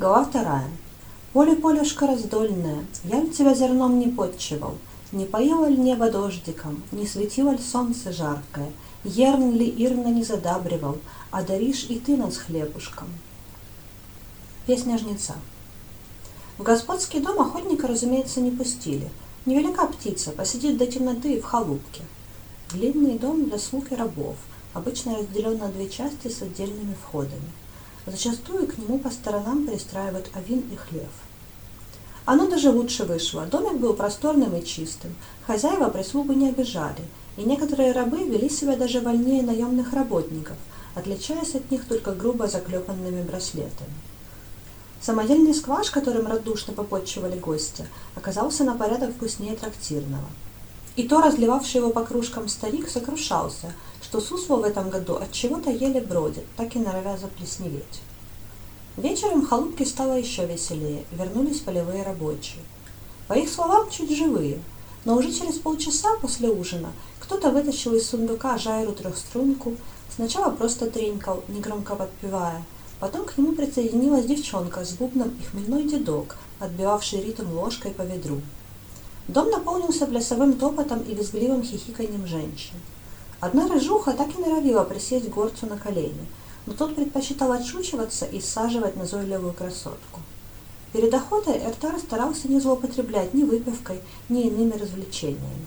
Глава вторая. Поле, полюшка раздольное, я ли тебя зерном не подчевал, не поило ли небо дождиком, не светило ли солнце жаркое, ерн ли ирно не задабривал, а даришь и ты нас хлебушком. Песня жнеца. В господский дом охотника, разумеется, не пустили. Невелика птица, посидит до темноты в халупке. Длинный дом для слуг и рабов, обычно разделен на две части с отдельными входами. Зачастую к нему по сторонам пристраивают овин и хлев. Оно даже лучше вышло. Домик был просторным и чистым. Хозяева прислугу не обижали, и некоторые рабы вели себя даже вольнее наемных работников, отличаясь от них только грубо заклепанными браслетами. Самодельный скваж, которым радушно попотчевали гостя, оказался на порядок вкуснее трактирного. И то разливавший его по кружкам старик сокрушался, что сусло в этом году от чего-то еле бродит, так и норовя заплесневеть. Вечером халупке стало еще веселее, вернулись полевые рабочие. По их словам, чуть живые, но уже через полчаса после ужина кто-то вытащил из сундука жайру трехструнку, сначала просто тренькал, негромко подпевая, потом к нему присоединилась девчонка с бубном и хмельной дедок, отбивавший ритм ложкой по ведру. Дом наполнился плясовым топотом и визгливым хихиканьем женщин. Одна рыжуха так и норовила присесть горцу на колени, но тот предпочитал отшучиваться и саживать назойливую красотку. Перед охотой Эртар старался не злоупотреблять ни выпивкой, ни иными развлечениями.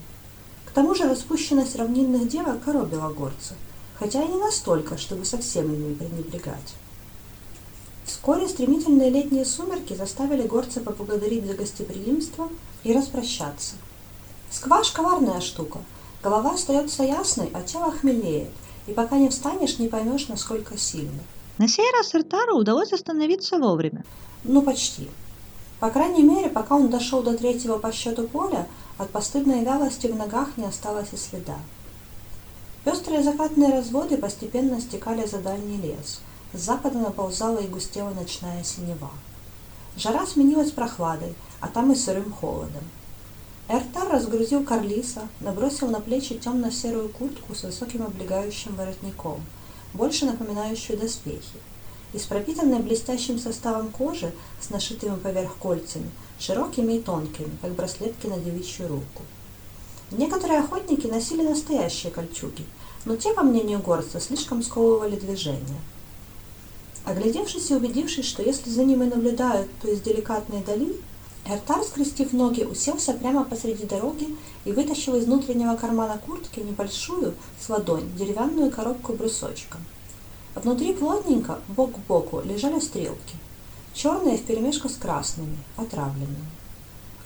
К тому же распущенность равнинных девок коробила горца, хотя и не настолько, чтобы совсем ими пренебрегать. Вскоре стремительные летние сумерки заставили горца поблагодарить за гостеприимство и распрощаться. Скваш – коварная штука. Голова остается ясной, а тело хмелеет, и пока не встанешь, не поймешь, насколько сильно. На сей раз Эртару удалось остановиться вовремя. Ну, почти. По крайней мере, пока он дошел до третьего по счету поля, от постыдной вялости в ногах не осталось и следа. Пестрые закатные разводы постепенно стекали за дальний лес. С запада наползала и густела ночная синева. Жара сменилась прохладой, а там и сырым холодом. Эртар разгрузил Карлиса, набросил на плечи темно-серую куртку с высоким облегающим воротником, больше напоминающую доспехи, и с пропитанной блестящим составом кожи с нашитыми поверх кольцами, широкими и тонкими, как браслетки на девичью руку. Некоторые охотники носили настоящие кольчуги, но те, по мнению горца, слишком сковывали движение. Оглядевшись и убедившись, что если за ним и наблюдают, то из деликатной дали, Эртар, скрестив ноги, уселся прямо посреди дороги и вытащил из внутреннего кармана куртки небольшую, с ладонь, деревянную коробку брусочком. Внутри плотненько, бок к боку, лежали стрелки. Черные вперемешку с красными, отравленными.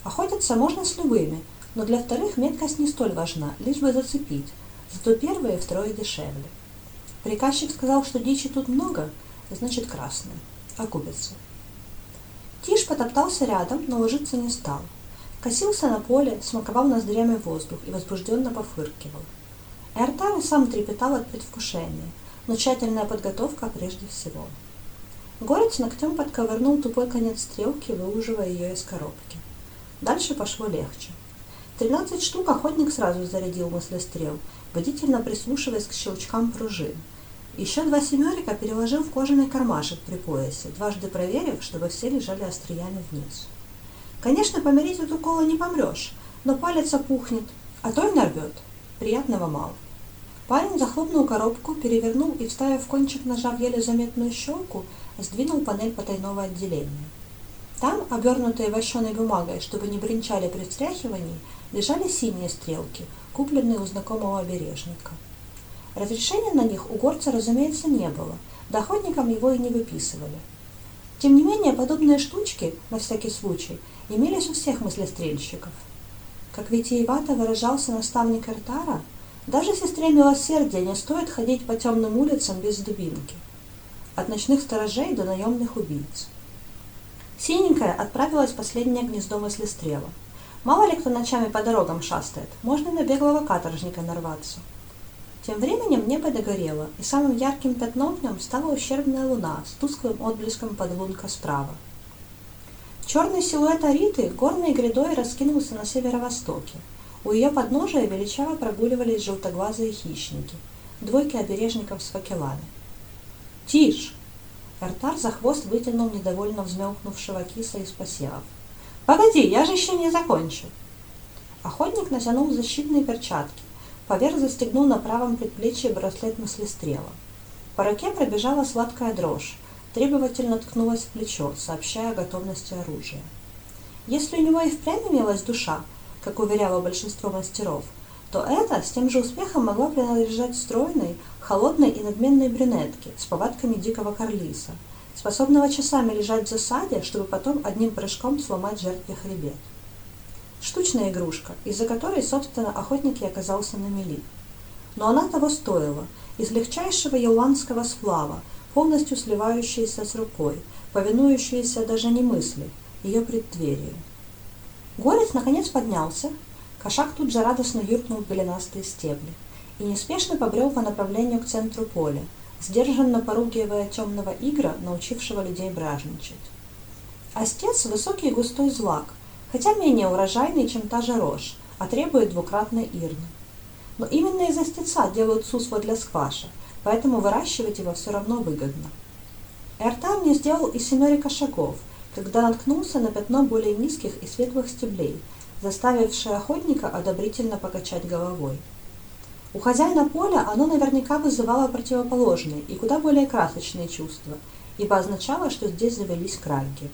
Охотиться можно с любыми, но для вторых меткость не столь важна, лишь бы зацепить, зато первые втрое дешевле. Приказчик сказал, что дичи тут много, значит красные, окупятся. Тиш потоптался рядом, но ложиться не стал. Косился на поле, смаковал ноздрями воздух и возбужденно пофыркивал. Эртар и сам трепетал от предвкушения, но тщательная подготовка прежде всего. Горец ногтем подковырнул тупой конец стрелки, выуживая ее из коробки. Дальше пошло легче. Тринадцать штук охотник сразу зарядил мыслестрел, бдительно прислушиваясь к щелчкам пружин – еще два семерика переложил в кожаный кармашек при поясе, дважды проверив, чтобы все лежали остриями вниз. Конечно, помереть от укола не помрешь, но палец опухнет, а то и нарвет. Приятного мало. Парень захлопнул коробку, перевернул и, вставив кончик ножа в еле заметную щелку, сдвинул панель потайного отделения. Там, обернутые вощеной бумагой, чтобы не бренчали при встряхивании, лежали синие стрелки, купленные у знакомого обережника. Разрешения на них у горца, разумеется, не было, да охотникам его и не выписывали. Тем не менее, подобные штучки, на всякий случай, имелись у всех мыслестрельщиков. Как витиевато выражался наставник Эртара, даже сестре милосердия не стоит ходить по темным улицам без дубинки. От ночных сторожей до наемных убийц. Синенькая отправилась в последнее гнездо мыслестрела. Мало ли кто ночами по дорогам шастает, можно на беглого каторжника нарваться. Тем временем небо догорело, и самым ярким пятном в стала ущербная луна с тусклым отблеском подлунка справа. Черный силуэт Ариты горной грядой раскинулся на северо-востоке. У ее подножия величаво прогуливались желтоглазые хищники, двойки обережников с факелами. «Тишь!» Эртар за хвост вытянул недовольно взмелкнувшего киса из посевов. «Погоди, я же еще не закончил!» Охотник натянул защитные перчатки, поверх застегнул на правом предплечье браслет мыслестрела. По руке пробежала сладкая дрожь, требовательно ткнулась в плечо, сообщая о готовности оружия. Если у него и впрямь имелась душа, как уверяло большинство мастеров, то это с тем же успехом могла принадлежать стройной, холодной и надменной брюнетке с повадками дикого карлиса, способного часами лежать в засаде, чтобы потом одним прыжком сломать жертве хребет. Штучная игрушка, из-за которой, собственно, охотник и оказался на мели. Но она того стоила, из легчайшего еландского сплава, полностью сливающаяся с рукой, повинующаяся даже не мысли, ее преддверию. Горец наконец поднялся, кошак тут же радостно юркнул в голенастые стебли и неспешно побрел по направлению к центру поля, сдержанно поругивая темного игра, научившего людей бражничать. Остец – высокий густой злак, хотя менее урожайный, чем та же рожь, а требует двукратной ирны. Но именно из остеца делают сусло для скваша, поэтому выращивать его все равно выгодно. Эртар не сделал и семерика шагов, когда наткнулся на пятно более низких и светлых стеблей, заставившее охотника одобрительно покачать головой. У хозяина поля оно наверняка вызывало противоположные и куда более красочные чувства, ибо означало, что здесь завелись кральки.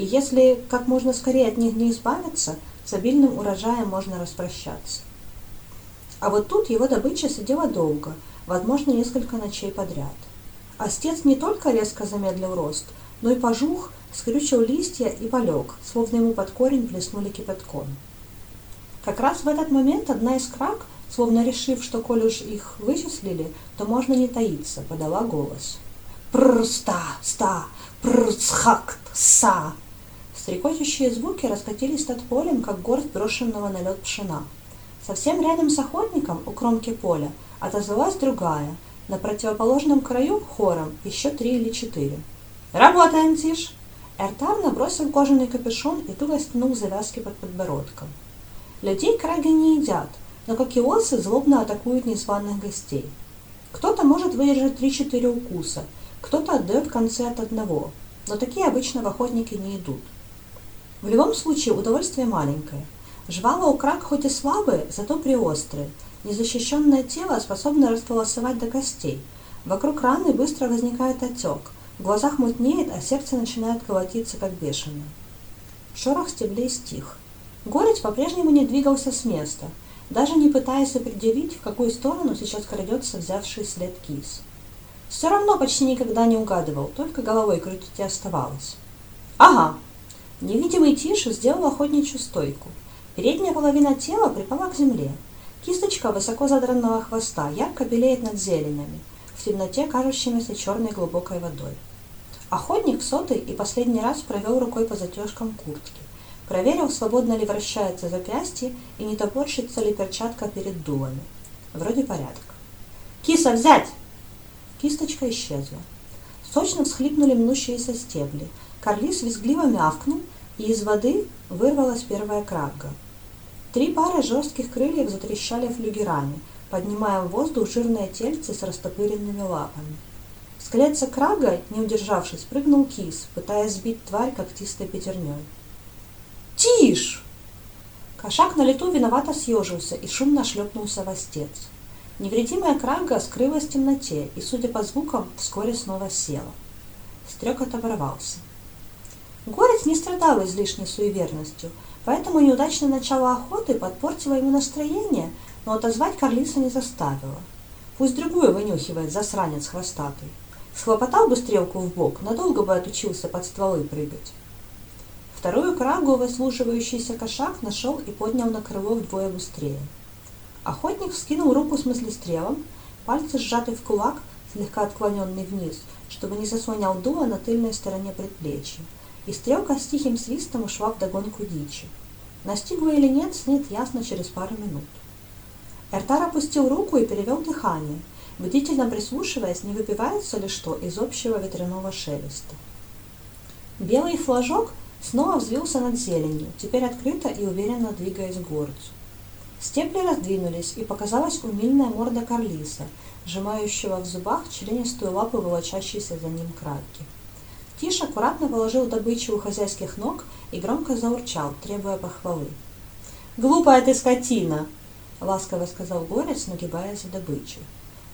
И если как можно скорее от них не избавиться, с обильным урожаем можно распрощаться. А вот тут его добыча сидела долго, возможно, несколько ночей подряд. Остец не только резко замедлил рост, но и пожух, скрючил листья и полег, словно ему под корень плеснули кипятком. Как раз в этот момент одна из крак, словно решив, что коль уж их вычислили, то можно не таиться, подала голос. «Прр-ста, ста, прр-цхакт, са!» Стрекочущие звуки раскатились над полем, как горсть брошенного на лед пшена. Совсем рядом с охотником, у кромки поля, отозвалась другая, на противоположном краю хором еще три или четыре. «Работаем, Тиш!» Эртар набросил кожаный капюшон и туго стянул завязки под подбородком. Людей краги не едят, но как и осы злобно атакуют незваных гостей. Кто-то может выдержать три-четыре укуса, кто-то отдает концы от одного, но такие обычно в охотники не идут. В любом случае удовольствие маленькое. Жвала у крак хоть и слабые, зато приострые. Незащищенное тело способно располосовать до костей. Вокруг раны быстро возникает отек. В глазах мутнеет, а сердце начинает колотиться, как бешеное. Шорох стеблей стих. Горец по-прежнему не двигался с места, даже не пытаясь определить, в какую сторону сейчас крадется взявший след кис. Все равно почти никогда не угадывал, только головой крутить и оставалось. «Ага!» Невидимый Тиша сделал охотничью стойку. Передняя половина тела припала к земле. Кисточка высоко задранного хвоста ярко белеет над зеленями, в темноте кажущимися черной глубокой водой. Охотник сотый и последний раз провел рукой по затежкам куртки. Проверил, свободно ли вращается запястье и не топорщится ли перчатка перед дулами. Вроде порядок. «Киса, взять!» Кисточка исчезла. Сочно всхлипнули мнущиеся стебли. Карлис визгливо мявкнул, и из воды вырвалась первая крабга. Три пары жестких крыльев затрещали флюгерами, поднимая в воздух жирное тельце с растопыренными лапами. С колеца крага, не удержавшись, прыгнул кис, пытаясь сбить тварь когтистой пятерней. «Тишь!» Кошак на лету виновато съежился и шумно шлепнулся в остец. Невредимая крага скрылась в темноте и, судя по звукам, вскоре снова села. Стрекот оборвался. Горец не страдал излишней суеверностью, поэтому неудачное начало охоты подпортило ему настроение, но отозвать Карлиса не заставило. Пусть другую вынюхивает засранец хвостатый. Схлопотал бы стрелку в бок, надолго бы отучился под стволы прыгать. Вторую крагу выслуживающийся кошак нашел и поднял на крыло вдвое быстрее. Охотник вскинул руку с мыслестрелом, пальцы сжаты в кулак, слегка отклоненный вниз, чтобы не заслонял дуло на тыльной стороне предплечья и стрелка с тихим свистом ушла в догонку дичи. Настигла или нет, снит ясно через пару минут. Эртар опустил руку и перевел дыхание, бдительно прислушиваясь, не выпивается ли что из общего ветряного шелеста. Белый флажок снова взвился над зеленью, теперь открыто и уверенно двигаясь к горцу. Стебли раздвинулись, и показалась умильная морда Карлиса, сжимающего в зубах членистую лапу волочащейся за ним крабки. Тиш аккуратно положил добычу у хозяйских ног и громко заурчал, требуя похвалы. «Глупая ты скотина!» — ласково сказал Горец, нагибая за добычей.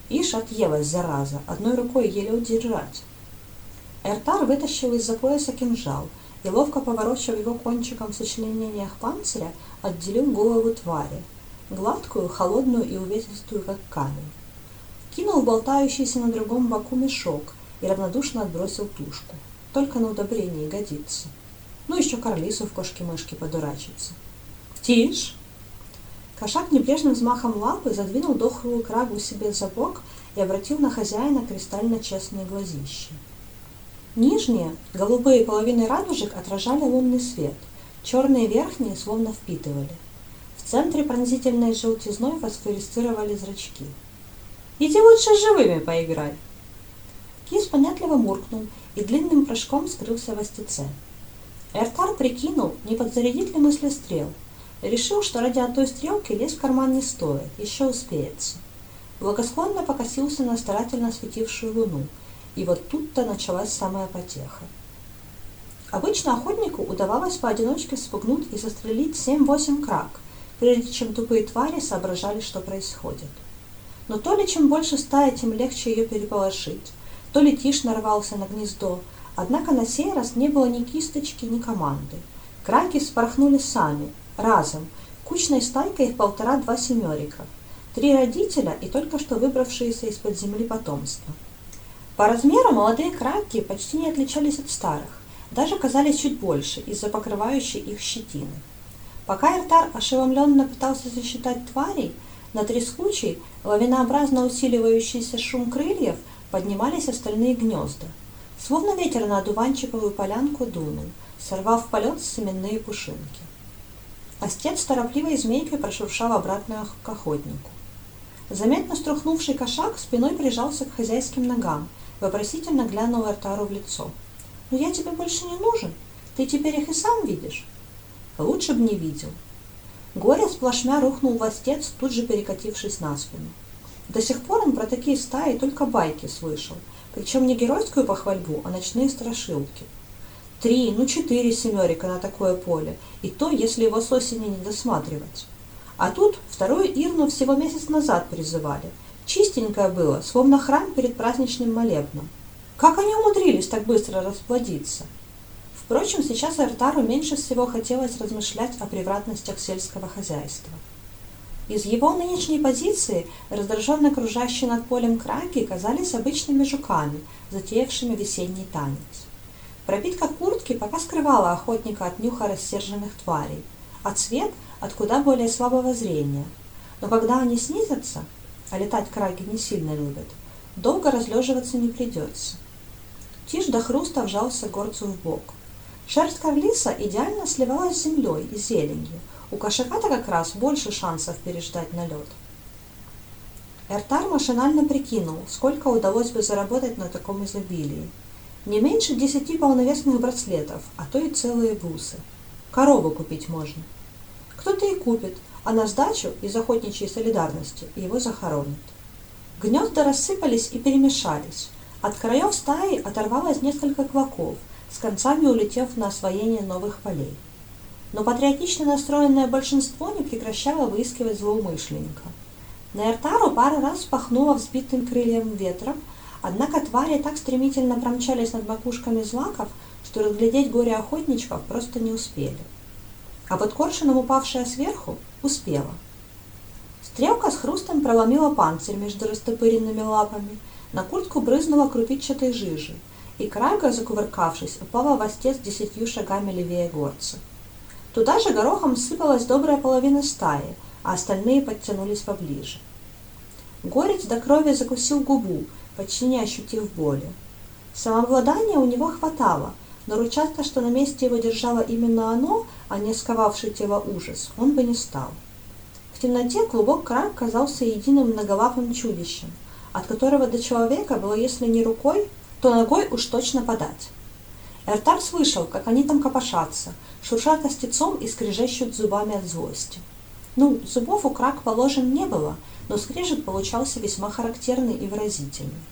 Ишь отъелась, зараза, одной рукой еле удержать. Эртар вытащил из-за пояса кинжал и, ловко поворочив его кончиком в сочленениях панциря, отделил голову твари, гладкую, холодную и увесистую, как камень. Кинул болтающийся на другом боку мешок и равнодушно отбросил тушку. Только на удобрение годится. Ну, еще карлису в кошки-мышки подурачиться. «Тишь!» Кошак небрежным взмахом лапы задвинул дохлую крагу себе за бок и обратил на хозяина кристально честные глазища. Нижние, голубые половины радужек отражали лунный свет, черные верхние словно впитывали. В центре пронзительной желтизной фосфорисцировали зрачки. «Иди лучше живыми поиграй!» Кис понятливо муркнул и длинным прыжком скрылся в остеце. Эртар прикинул, не подзарядить ли мысли стрел – Решил, что ради одной стрелки лезть в карман не стоит, еще успеется. Благосклонно покосился на старательно светившую луну, и вот тут-то началась самая потеха. Обычно охотнику удавалось поодиночке спугнуть и застрелить 7-8 крак, прежде чем тупые твари соображали, что происходит. Но то ли чем больше стая, тем легче ее переполошить, то ли тишь нарвался на гнездо, однако на сей раз не было ни кисточки, ни команды. Краки спорхнули сами, разом, кучной стайкой в полтора-два семерика, три родителя и только что выбравшиеся из-под земли потомство. По размеру молодые краки почти не отличались от старых, даже казались чуть больше из-за покрывающей их щетины. Пока Эртар ошеломленно пытался засчитать тварей, на трескучий, лавинообразно усиливающийся шум крыльев поднимались остальные гнезда. Словно ветер на одуванчиковую полянку дунул, сорвав в полет семенные пушинки. Остец торопливой змейкой прошуршал обратно к охотнику. Заметно струхнувший кошак спиной прижался к хозяйским ногам, вопросительно глянул Артару в лицо. «Но я тебе больше не нужен. Ты теперь их и сам видишь?» «Лучше б не видел». Горе сплошмя рухнул в остец, тут же перекатившись на спину. До сих пор он про такие стаи только байки слышал, причем не геройскую похвальбу, а ночные страшилки – Три, ну четыре семерика на такое поле, и то, если его с осени не досматривать. А тут вторую Ирну всего месяц назад призывали. Чистенькое было, словно храм перед праздничным молебном. Как они умудрились так быстро расплодиться? Впрочем, сейчас Артару меньше всего хотелось размышлять о превратностях сельского хозяйства. Из его нынешней позиции раздраженно кружащие над полем краки казались обычными жуками, затеявшими весенний танец. Пропитка куртки пока скрывала охотника от нюха рассерженных тварей, а цвет от куда более слабого зрения. Но когда они снизятся, а летать краги не сильно любят, долго разлеживаться не придется. Тишь до хруста вжался горцу в бок. Шерсть карлиса идеально сливалась с землей и зеленью. У кошака-то как раз больше шансов переждать налет. Эртар машинально прикинул, сколько удалось бы заработать на таком изобилии – не меньше десяти полновесных браслетов, а то и целые бусы. Корову купить можно. Кто-то и купит, а на сдачу из охотничьей солидарности его захоронят. Гнезда рассыпались и перемешались. От краев стаи оторвалось несколько кваков, с концами улетев на освоение новых полей. Но патриотично настроенное большинство не прекращало выискивать злоумышленника. На Эртару пару раз пахнуло взбитым крыльем ветром, Однако твари так стремительно промчались над макушками злаков, что разглядеть горе охотничков просто не успели. А под коршуном, упавшая сверху, успела. Стрелка с хрустом проломила панцирь между растопыренными лапами, на куртку брызнула крупичатой жижи, и крага, закувыркавшись, упала в остец десятью шагами левее горца. Туда же горохом сыпалась добрая половина стаи, а остальные подтянулись поближе. Горец до крови закусил губу, почти не ощутив боли. Самообладания у него хватало, но ручаться, что на месте его держало именно оно, а не сковавший тело ужас, он бы не стал. В темноте клубок крак казался единым многолапым чудищем, от которого до человека было, если не рукой, то ногой уж точно подать. Эртар слышал, как они там копошатся, шуршат остецом и скрежещут зубами от злости. Ну, зубов у крак положен не было, но скрежет получался весьма характерный и выразительный.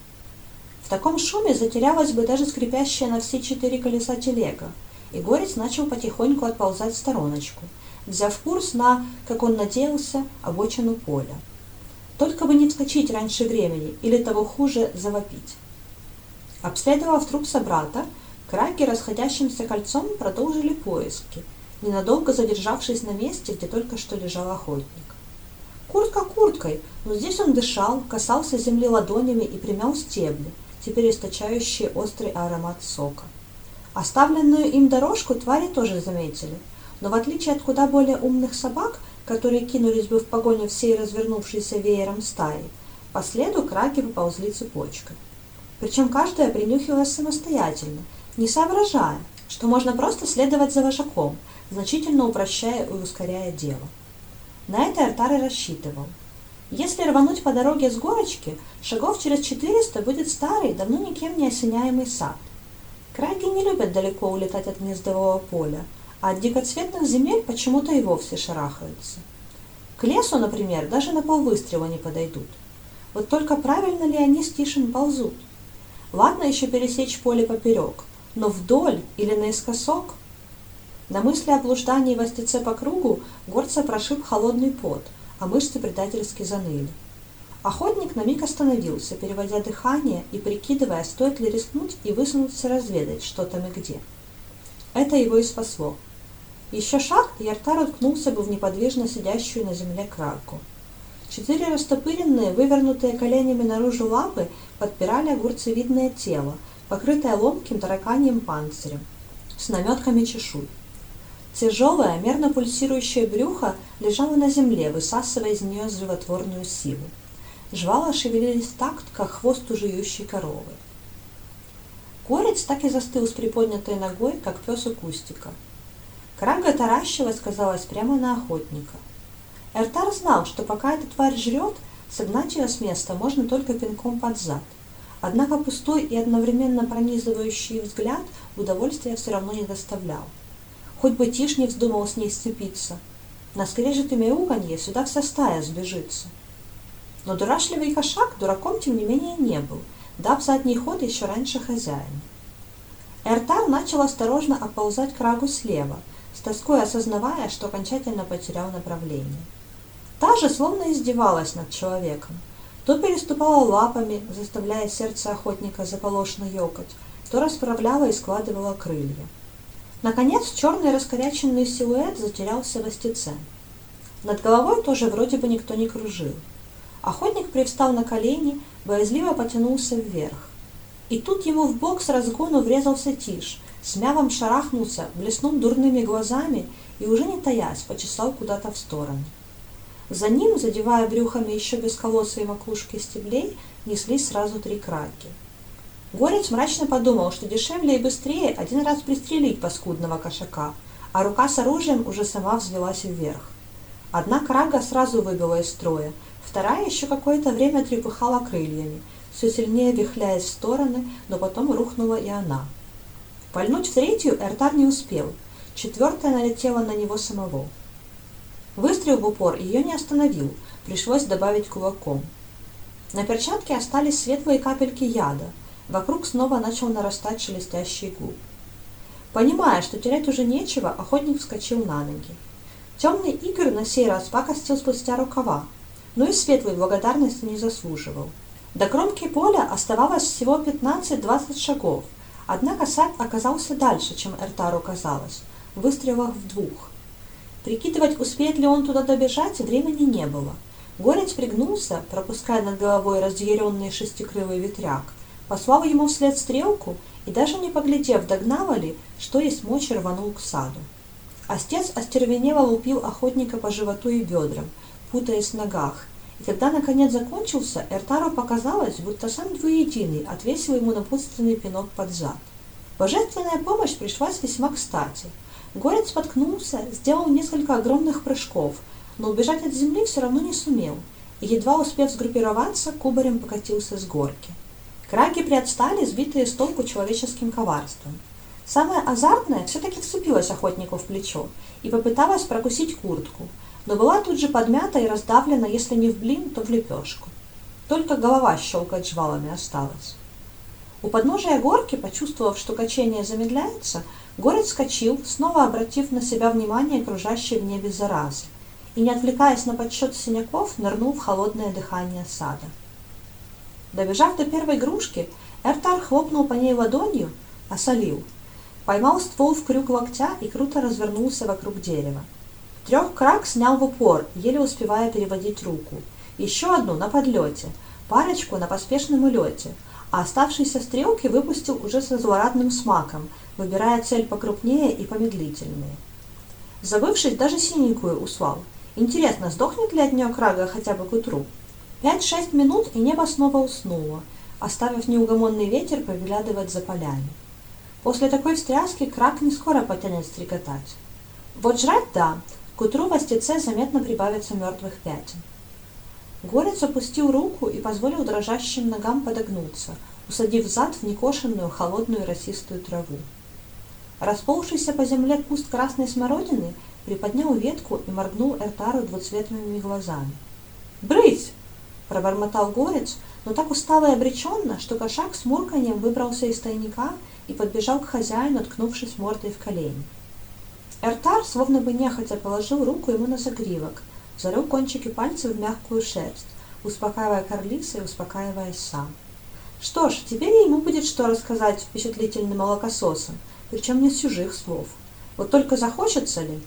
В таком шуме затерялась бы даже скрипящая на все четыре колеса телега, и горец начал потихоньку отползать в стороночку, взяв курс на, как он надеялся, обочину поля. Только бы не вскочить раньше времени, или того хуже, завопить. Обследовав труп собрата, краки расходящимся кольцом продолжили поиски, ненадолго задержавшись на месте, где только что лежал охотник. Куртка курткой, но здесь он дышал, касался земли ладонями и примял стебли, теперь источающие острый аромат сока. Оставленную им дорожку твари тоже заметили, но в отличие от куда более умных собак, которые кинулись бы в погоню всей развернувшейся веером стаи, по следу краки поползли цепочкой. Причем каждая принюхивалась самостоятельно, не соображая, что можно просто следовать за вожаком, значительно упрощая и ускоряя дело. На это Артар и рассчитывал. Если рвануть по дороге с горочки, шагов через 400 будет старый, давно никем не осеняемый сад. Краги не любят далеко улетать от гнездового поля, а от дикоцветных земель почему-то и вовсе шарахаются. К лесу, например, даже на полвыстрела не подойдут. Вот только правильно ли они с Тишин ползут? Ладно еще пересечь поле поперек, но вдоль или наискосок? На мысли о блуждании в остеце по кругу горца прошиб холодный пот, а мышцы предательски заныли. Охотник на миг остановился, переводя дыхание и прикидывая, стоит ли рискнуть и высунуться разведать, что там и где. Это его и спасло. Еще шаг, и Артар уткнулся бы в неподвижно сидящую на земле кралку. Четыре растопыренные, вывернутые коленями наружу лапы подпирали огурцевидное тело, покрытое ломким тараканьим панцирем, с наметками чешуй. Тяжелое, мерно пульсирующее брюхо лежало на земле, высасывая из нее животворную силу. Жвала шевелились в такт, как хвост у жующей коровы. Горец так и застыл с приподнятой ногой, как пес у кустика. Крага таращилась, казалось, прямо на охотника. Эртар знал, что пока эта тварь жрет, согнать ее с места можно только пинком под зад. Однако пустой и одновременно пронизывающий взгляд удовольствия все равно не доставлял. Хоть бы Тиш не вздумал с ней сцепиться. На скрежет и мяуканье сюда вся стая сбежится. Но дурашливый кошак дураком тем не менее не был, дав задний ход еще раньше хозяина. Эртар начал осторожно оползать к рагу слева, с тоской осознавая, что окончательно потерял направление. Та же словно издевалась над человеком. То переступала лапами, заставляя сердце охотника заполошно ёкать, то расправляла и складывала крылья. Наконец, черный раскоряченный силуэт затерялся в остеце. Над головой тоже вроде бы никто не кружил. Охотник привстал на колени, боязливо потянулся вверх. И тут ему в бок с разгону врезался Тиш, с мявом шарахнулся, блеснул дурными глазами и, уже не таясь, почесал куда-то в сторону. За ним, задевая брюхами еще бесколосые макушки стеблей, неслись сразу три краки. Горец мрачно подумал, что дешевле и быстрее один раз пристрелить паскудного кошака, а рука с оружием уже сама взвелась вверх. Одна крага сразу выбила из строя, вторая еще какое-то время трепыхала крыльями, все сильнее вихляясь в стороны, но потом рухнула и она. Пальнуть в третью Эртар не успел, четвертая налетела на него самого. Выстрел в упор ее не остановил, пришлось добавить кулаком. На перчатке остались светлые капельки яда. Вокруг снова начал нарастать шелестящий губ. Понимая, что терять уже нечего, охотник вскочил на ноги. Темный игр на сей раз пакостил спустя рукава, но и светлой благодарности не заслуживал. До кромки поля оставалось всего 15-20 шагов, однако сад оказался дальше, чем Эртару казалось, выстрелах в двух. Прикидывать, успеет ли он туда добежать, времени не было. Горец пригнулся, пропуская над головой разъяренный шестикрылый ветряк, послал ему вслед стрелку и, даже не поглядев, догнал ли, что есть мочи, рванул к саду. Остец остервенело лупил охотника по животу и бедрам, путаясь в ногах, и когда наконец закончился, Эртару показалось, будто сам двуединый отвесил ему напутственный пинок под зад. Божественная помощь пришлась весьма кстати – Горец споткнулся, сделал несколько огромных прыжков, но убежать от земли все равно не сумел, едва успев сгруппироваться, кубарем покатился с горки. Краги приотстали, сбитые с толку человеческим коварством. Самое азартное все-таки вцепилась охотнику в плечо и попыталась прокусить куртку, но была тут же подмята и раздавлена, если не в блин, то в лепешку. Только голова щелкать жвалами осталась. У подножия горки, почувствовав, что качение замедляется, горец скочил, снова обратив на себя внимание окружающей в небе заразы, и, не отвлекаясь на подсчет синяков, нырнул в холодное дыхание сада. Добежав до первой игрушки, Эртар хлопнул по ней ладонью, осолил, поймал ствол в крюк локтя и круто развернулся вокруг дерева. Трех крак снял в упор, еле успевая переводить руку. Еще одну на подлете, парочку на поспешном улете, а оставшиеся стрелки выпустил уже со злорадным смаком, выбирая цель покрупнее и помедлительнее. Забывшись, даже синенькую услал. Интересно, сдохнет ли от нее крага хотя бы к утру? Пять-шесть минут, и небо снова уснуло, оставив неугомонный ветер поглядывать за полями. После такой встряски крак не скоро потянет стрекотать. Вот жрать – да, к утру в остеце заметно прибавится мертвых пятен. Горец опустил руку и позволил дрожащим ногам подогнуться, усадив зад в некошенную холодную росистую траву. Расползшийся по земле куст красной смородины приподнял ветку и моргнул Эртару двуцветными глазами. «Брысь!» – пробормотал горец, но так устало и обреченно, что кошак с мурканьем выбрался из тайника и подбежал к хозяину, ткнувшись мордой в колени. Эртар, словно бы нехотя, положил руку ему на загривок – зарыл кончики пальцев в мягкую шерсть, успокаивая Карлиса и успокаиваясь сам. Что ж, теперь ему будет что рассказать впечатлительным молокососам, причем не с чужих слов. Вот только захочется ли?